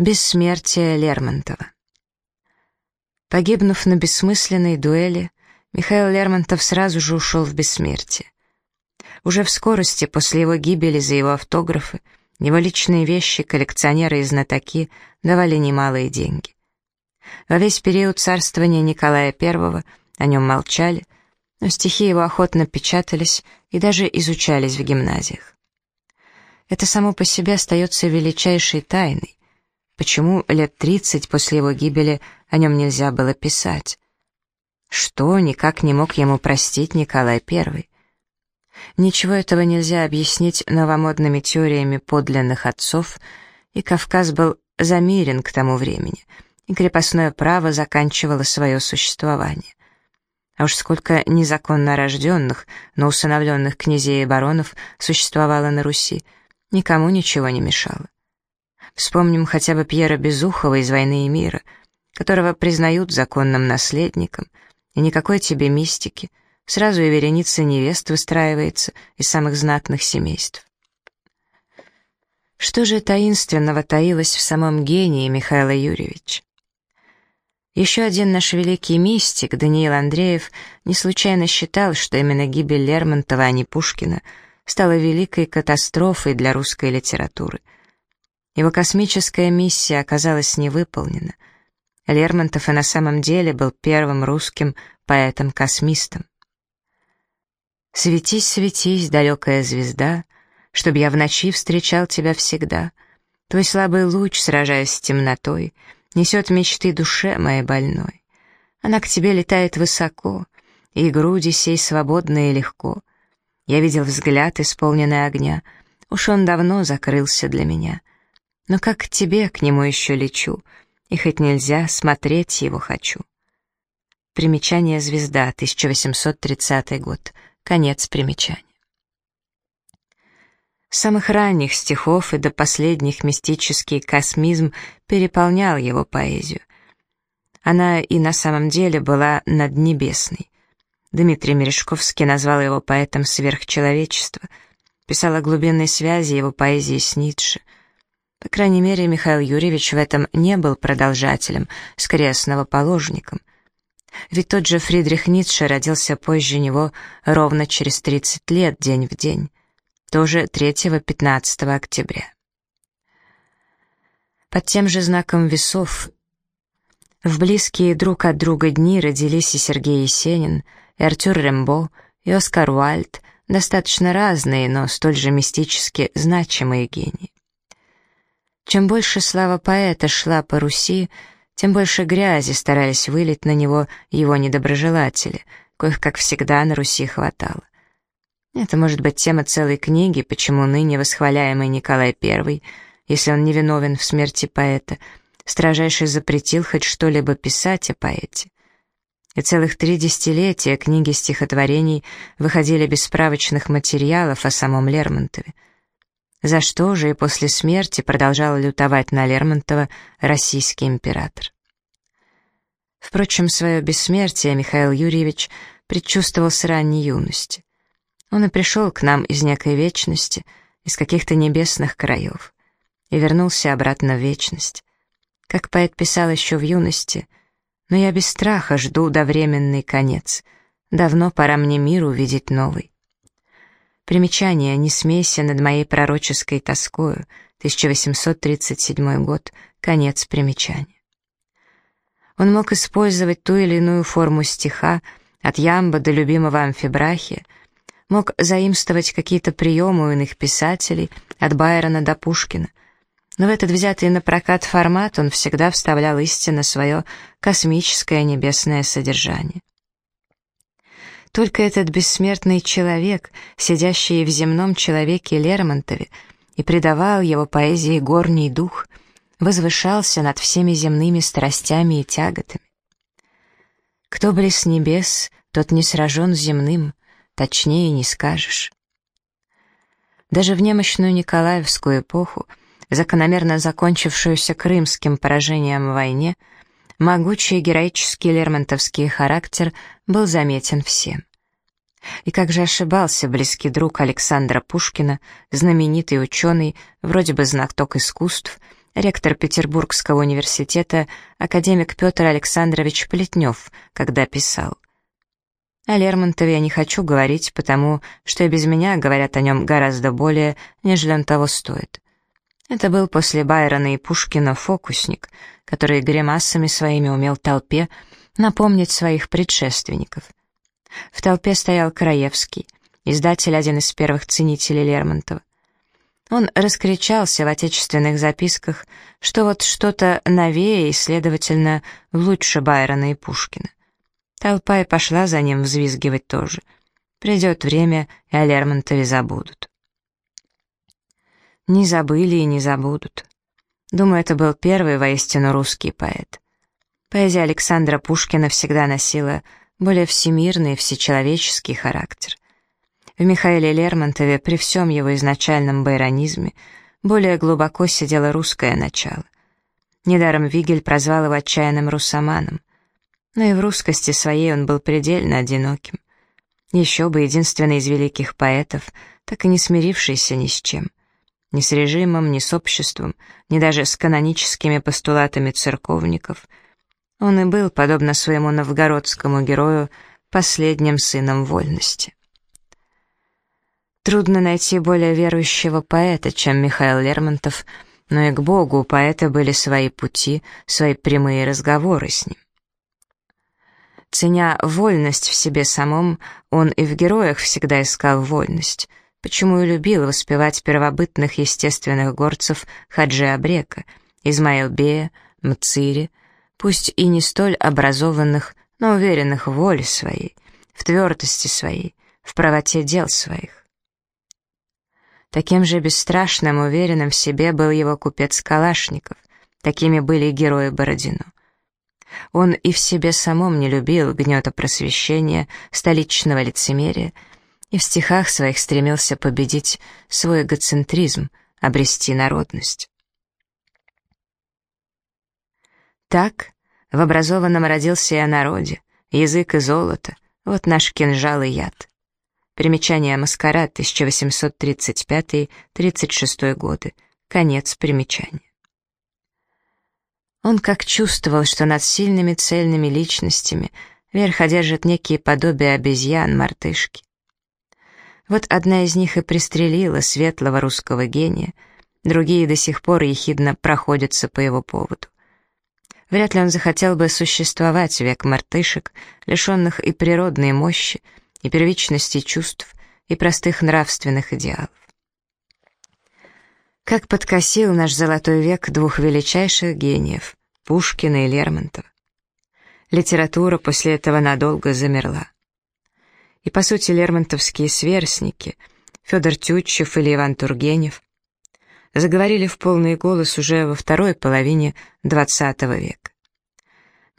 Бессмертие Лермонтова Погибнув на бессмысленной дуэли, Михаил Лермонтов сразу же ушел в бессмертие. Уже в скорости после его гибели за его автографы его личные вещи, коллекционеры и знатоки давали немалые деньги. Во весь период царствования Николая I о нем молчали, но стихи его охотно печатались и даже изучались в гимназиях. Это само по себе остается величайшей тайной, Почему лет тридцать после его гибели о нем нельзя было писать? Что никак не мог ему простить Николай I? Ничего этого нельзя объяснить новомодными теориями подлинных отцов, и Кавказ был замерен к тому времени, и крепостное право заканчивало свое существование. А уж сколько незаконно рожденных, но усыновленных князей и баронов существовало на Руси, никому ничего не мешало. Вспомним хотя бы Пьера Безухова из «Войны и мира», которого признают законным наследником, и никакой тебе мистики, сразу и вереница невест выстраивается из самых знатных семейств. Что же таинственного таилось в самом гении Михаила Юрьевича? Еще один наш великий мистик, Даниил Андреев, не случайно считал, что именно гибель Лермонтова, а не Пушкина, стала великой катастрофой для русской литературы — его космическая миссия оказалась невыполнена. Лермонтов и на самом деле был первым русским поэтом-космистом. «Светись, светись, далекая звезда, чтоб я в ночи встречал тебя всегда. Твой слабый луч, сражаясь с темнотой, несет мечты душе моей больной. Она к тебе летает высоко, и груди сей свободно и легко. Я видел взгляд, исполненный огня, уж он давно закрылся для меня. Но как к тебе, к нему еще лечу, и хоть нельзя, смотреть его хочу. Примечание «Звезда», 1830 год. Конец примечания. С самых ранних стихов и до последних мистический космизм переполнял его поэзию. Она и на самом деле была наднебесной. Дмитрий Мережковский назвал его поэтом сверхчеловечества, писал о глубинной связи его поэзии с Ницше — по крайней мере, Михаил Юрьевич в этом не был продолжателем, скорее основоположником. Ведь тот же Фридрих Ницше родился позже него ровно через 30 лет, день в день, тоже 3-15 октября. Под тем же знаком весов в близкие друг от друга дни родились и Сергей Есенин, и Артюр Рембо, и Оскар Уальд, достаточно разные, но столь же мистически значимые гении. Чем больше слава поэта шла по Руси, тем больше грязи старались вылить на него его недоброжелатели, коих, как всегда, на Руси хватало. Это может быть тема целой книги, почему ныне восхваляемый Николай I, если он невиновен в смерти поэта, строжайше запретил хоть что-либо писать о поэте. И целых три десятилетия книги стихотворений выходили без справочных материалов о самом Лермонтове — за что же и после смерти продолжал лютовать на Лермонтова российский император. Впрочем, свое бессмертие Михаил Юрьевич предчувствовал с ранней юности. Он и пришел к нам из некой вечности, из каких-то небесных краев, и вернулся обратно в вечность. Как поэт писал еще в юности, «Но я без страха жду довременный конец. Давно пора мне мир увидеть новый. Примечание «Не смейся над моей пророческой тоскою», 1837 год, конец примечания. Он мог использовать ту или иную форму стиха, от ямба до любимого амфибрахия, мог заимствовать какие-то приемы у иных писателей, от Байрона до Пушкина, но в этот взятый на прокат формат он всегда вставлял истинно свое космическое небесное содержание. Только этот бессмертный человек, сидящий в земном человеке Лермонтове, и придавал его поэзии горний дух, возвышался над всеми земными страстями и тяготами. Кто близ небес, тот не сражен земным, точнее не скажешь. Даже в немощную Николаевскую эпоху, закономерно закончившуюся крымским поражением в войне, Могучий героический лермонтовский характер был заметен всем. И как же ошибался близкий друг Александра Пушкина, знаменитый ученый, вроде бы знаток искусств, ректор Петербургского университета, академик Петр Александрович Плетнев, когда писал «О Лермонтове я не хочу говорить, потому что и без меня говорят о нем гораздо более, нежели он того стоит. Это был после Байрона и Пушкина фокусник, который гримасами своими умел толпе напомнить своих предшественников. В толпе стоял Краевский, издатель один из первых ценителей Лермонтова. Он раскричался в отечественных записках, что вот что-то новее и, следовательно, лучше Байрона и Пушкина. Толпа и пошла за ним взвизгивать тоже. Придет время, и о Лермонтове забудут. Не забыли и не забудут. Думаю, это был первый воистину русский поэт. Поэзия Александра Пушкина всегда носила более всемирный и всечеловеческий характер. В Михаиле Лермонтове при всем его изначальном байронизме более глубоко сидело русское начало. Недаром Вигель прозвал его отчаянным русоманом. Но и в русскости своей он был предельно одиноким. Еще бы единственный из великих поэтов, так и не смирившийся ни с чем ни с режимом, ни с обществом, ни даже с каноническими постулатами церковников. Он и был, подобно своему новгородскому герою, последним сыном вольности. Трудно найти более верующего поэта, чем Михаил Лермонтов, но и к Богу у поэта были свои пути, свои прямые разговоры с ним. Ценя вольность в себе самом, он и в героях всегда искал вольность — почему и любил воспевать первобытных естественных горцев Хаджи Абрека, Измаил Бея, Мцири, пусть и не столь образованных, но уверенных в воле своей, в твердости своей, в правоте дел своих. Таким же бесстрашным, уверенным в себе был его купец Калашников, такими были герои Бородино. Он и в себе самом не любил гнета просвещения, столичного лицемерия, и в стихах своих стремился победить свой эгоцентризм, обрести народность. Так в образованном родился я народе, язык и золото, вот наш кинжал и яд. Примечание «Маскарад» 1835-36 годы, конец примечания. Он как чувствовал, что над сильными цельными личностями верх одержит некие подобия обезьян, мартышки. Вот одна из них и пристрелила светлого русского гения, другие до сих пор ехидно проходятся по его поводу. Вряд ли он захотел бы существовать век мартышек, лишенных и природной мощи, и первичности чувств, и простых нравственных идеалов. Как подкосил наш золотой век двух величайших гениев — Пушкина и Лермонтова. Литература после этого надолго замерла и, по сути, лермонтовские сверстники, Федор Тютчев или Иван Тургенев, заговорили в полный голос уже во второй половине XX века.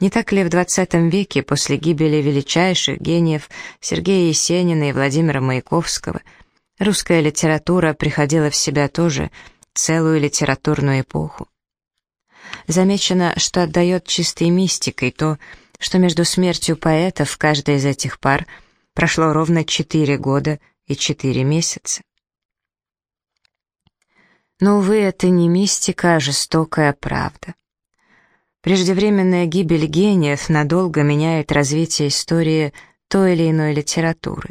Не так ли в XX веке, после гибели величайших гениев Сергея Есенина и Владимира Маяковского, русская литература приходила в себя тоже целую литературную эпоху? Замечено, что отдает чистой мистикой то, что между смертью поэтов каждая из этих пар – Прошло ровно четыре года и четыре месяца. Но, увы, это не мистика, а жестокая правда. Преждевременная гибель гениев надолго меняет развитие истории той или иной литературы.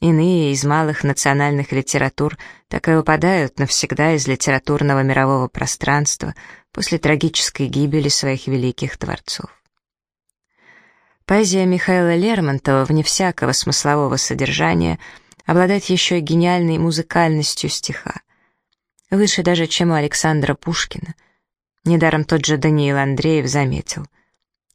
Иные из малых национальных литератур так и выпадают навсегда из литературного мирового пространства после трагической гибели своих великих творцов. Поэзия Михаила Лермонтова, вне всякого смыслового содержания, обладает еще и гениальной музыкальностью стиха. Выше даже, чем у Александра Пушкина. Недаром тот же Даниил Андреев заметил.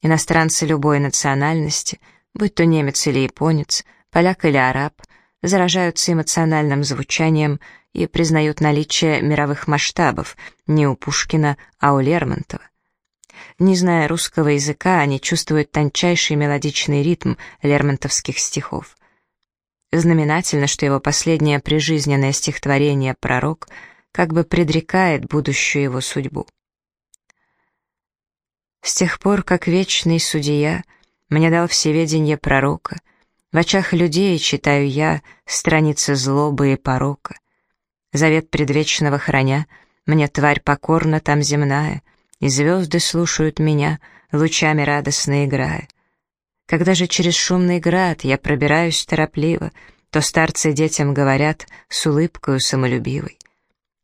Иностранцы любой национальности, будь то немец или японец, поляк или араб, заражаются эмоциональным звучанием и признают наличие мировых масштабов не у Пушкина, а у Лермонтова. Не зная русского языка, они чувствуют тончайший мелодичный ритм лермонтовских стихов. Знаменательно, что его последнее прижизненное стихотворение «Пророк» как бы предрекает будущую его судьбу. С тех пор, как вечный судья мне дал всеведение пророка, в очах людей читаю я страницы злобы и порока. Завет предвечного храня, Мне тварь покорна там земная, И звезды слушают меня, Лучами радостно играя. Когда же через шумный град Я пробираюсь торопливо, То старцы детям говорят С улыбкою самолюбивой.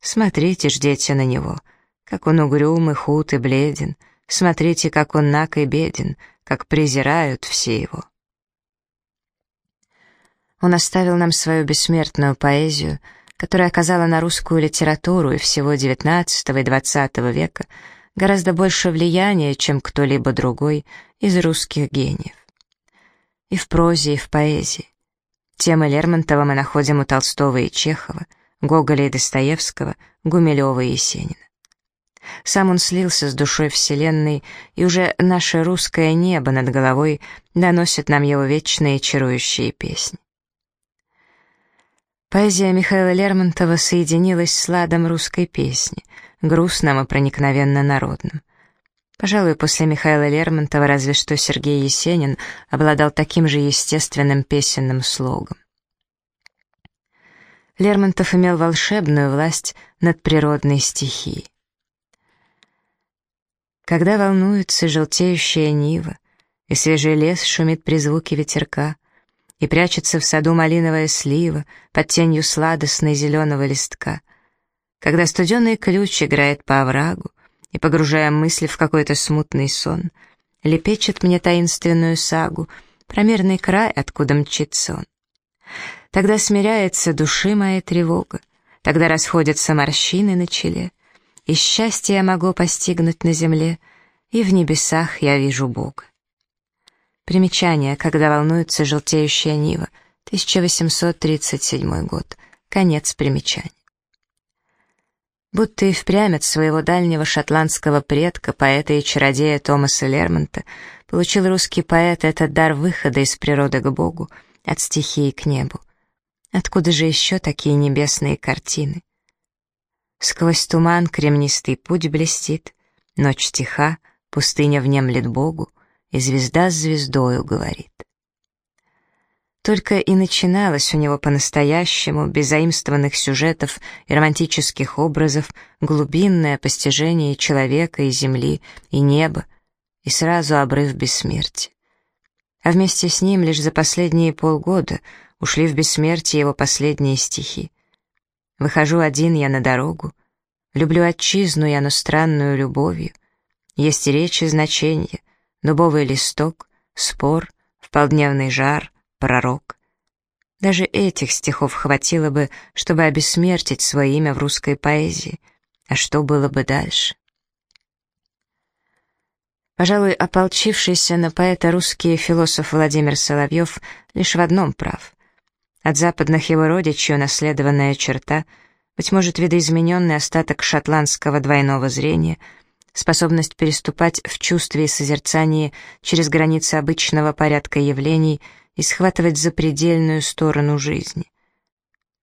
Смотрите ж, дети, на него, Как он угрюм и худ и бледен, Смотрите, как он наг и беден, Как презирают все его. Он оставил нам свою бессмертную поэзию, которая оказала на русскую литературу и всего XIX и XX века гораздо больше влияния, чем кто-либо другой из русских гениев. И в прозе, и в поэзии. Темы Лермонтова мы находим у Толстого и Чехова, Гоголя и Достоевского, Гумилева и Есенина. Сам он слился с душой Вселенной, и уже наше русское небо над головой доносит нам его вечные чарующие песни. Поэзия Михаила Лермонтова соединилась с ладом русской песни, грустным и проникновенно народным. Пожалуй, после Михаила Лермонтова разве что Сергей Есенин обладал таким же естественным песенным слогом. Лермонтов имел волшебную власть над природной стихией. Когда волнуется желтеющая нива, и свежий лес шумит при звуке ветерка, и прячется в саду малиновая слива под тенью сладостной зеленого листка. Когда студеный ключ играет по оврагу и, погружая мысли в какой-то смутный сон, лепечет мне таинственную сагу про мирный край, откуда мчится он. Тогда смиряется души моя тревога, тогда расходятся морщины на челе, и счастье я могу постигнуть на земле, и в небесах я вижу Бога. Примечание, когда волнуется желтеющая нива, 1837 год. Конец примечания. Будто и впрямь от своего дальнего шотландского предка, поэта и чародея Томаса Лермонта, получил русский поэт этот дар выхода из природы к Богу, от стихии к небу. Откуда же еще такие небесные картины? Сквозь туман кремнистый путь блестит, ночь тиха, пустыня внемлет Богу, и звезда с звездою говорит. Только и начиналось у него по-настоящему, без заимствованных сюжетов и романтических образов, глубинное постижение человека и земли, и неба, и сразу обрыв бессмертия. А вместе с ним лишь за последние полгода ушли в бессмертие его последние стихи. «Выхожу один я на дорогу, люблю отчизну я, но странную любовью, есть речи значения, дубовый листок, спор, в полдневный жар, пророк. Даже этих стихов хватило бы, чтобы обессмертить свое имя в русской поэзии. А что было бы дальше? Пожалуй, ополчившийся на поэта русский философ Владимир Соловьев лишь в одном прав. От западных его родичей унаследованная черта, быть может, видоизмененный остаток шотландского двойного зрения — способность переступать в чувстве и созерцании через границы обычного порядка явлений и схватывать запредельную сторону жизни.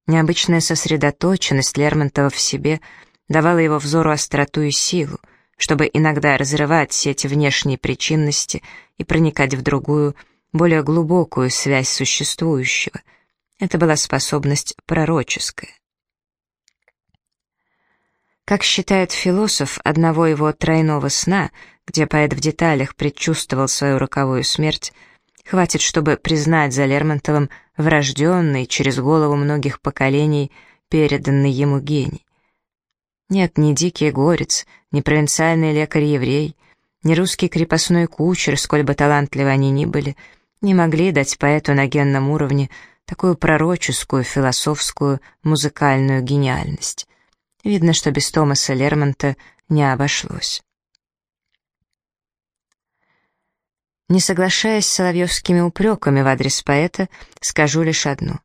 Необычная сосредоточенность Лермонтова в себе давала его взору остроту и силу, чтобы иногда разрывать сеть внешней причинности и проникать в другую, более глубокую связь существующего. Это была способность пророческая. Как считает философ, одного его тройного сна, где поэт в деталях предчувствовал свою роковую смерть, хватит, чтобы признать за Лермонтовым врожденный через голову многих поколений переданный ему гений. Нет, ни дикий горец, ни провинциальный лекарь-еврей, ни русский крепостной кучер, сколь бы талантливы они ни были, не могли дать поэту на генном уровне такую пророческую, философскую, музыкальную гениальность. Видно, что без Томаса Лермонта не обошлось. Не соглашаясь с соловьевскими упреками в адрес поэта, скажу лишь одно.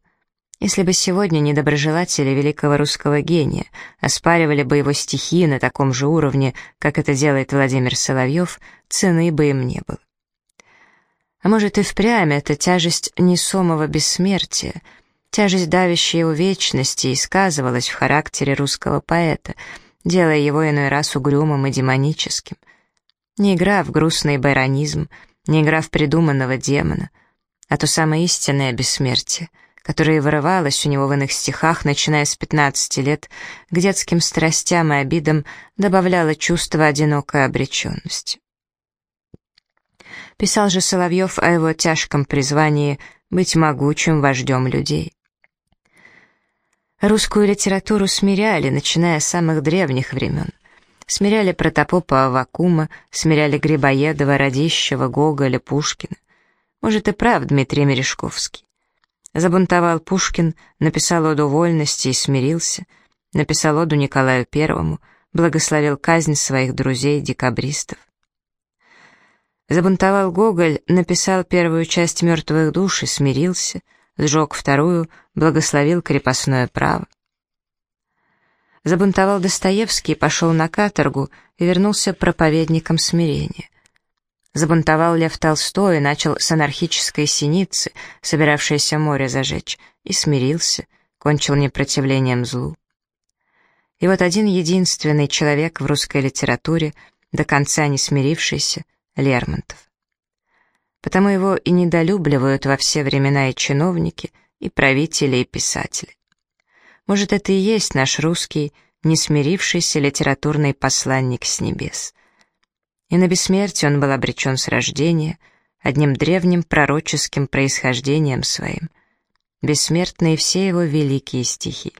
Если бы сегодня недоброжелатели великого русского гения оспаривали бы его стихи на таком же уровне, как это делает Владимир Соловьев, цены бы им не было. А может и впрямь это тяжесть несомого бессмертия — Тяжесть давящей его вечности и сказывалась в характере русского поэта, делая его иной раз угрюмым и демоническим. Не игра в грустный байронизм, не игра в придуманного демона, а то самое истинное бессмертие, которая вырывалась у него в иных стихах, начиная с 15 лет, к детским страстям и обидам добавляла чувство одинокой обреченности. Писал же Соловьев о его тяжком призвании быть могучим вождем людей. Русскую литературу смиряли, начиная с самых древних времен. Смиряли Протопопа Авакума, смиряли Грибоедова, Радищева, Гоголя, Пушкина. Может, и прав Дмитрий Мережковский. Забунтовал Пушкин, написал оду вольности и смирился, написал оду Николаю Первому, благословил казнь своих друзей-декабристов. Забунтовал Гоголь, написал первую часть «Мертвых душ» и смирился, сжег вторую, благословил крепостное право. Забунтовал Достоевский, пошел на каторгу и вернулся проповедником смирения. Забунтовал Лев Толстой и начал с анархической синицы, собиравшейся море зажечь, и смирился, кончил непротивлением злу. И вот один единственный человек в русской литературе, до конца не смирившийся, Лермонтов. Потому его и недолюбливают во все времена и чиновники, и правители, и писатели. Может, это и есть наш русский, не смирившийся литературный посланник с небес. И на бессмертие он был обречен с рождения, одним древним пророческим происхождением своим. Бессмертные все его великие стихи.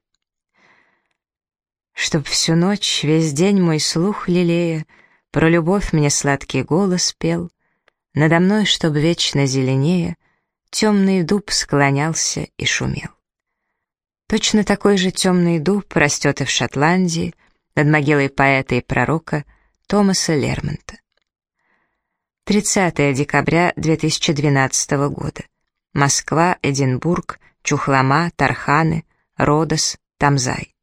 Чтоб всю ночь, весь день мой слух лелея, Про любовь мне сладкий голос пел, Надо мной, чтоб вечно зеленее, Темный дуб склонялся и шумел. Точно такой же темный дуб растет и в Шотландии, над могилой поэта и пророка Томаса Лермонта. 30 декабря 2012 года. Москва, Эдинбург, Чухлома, Тарханы, Родос, Тамзай.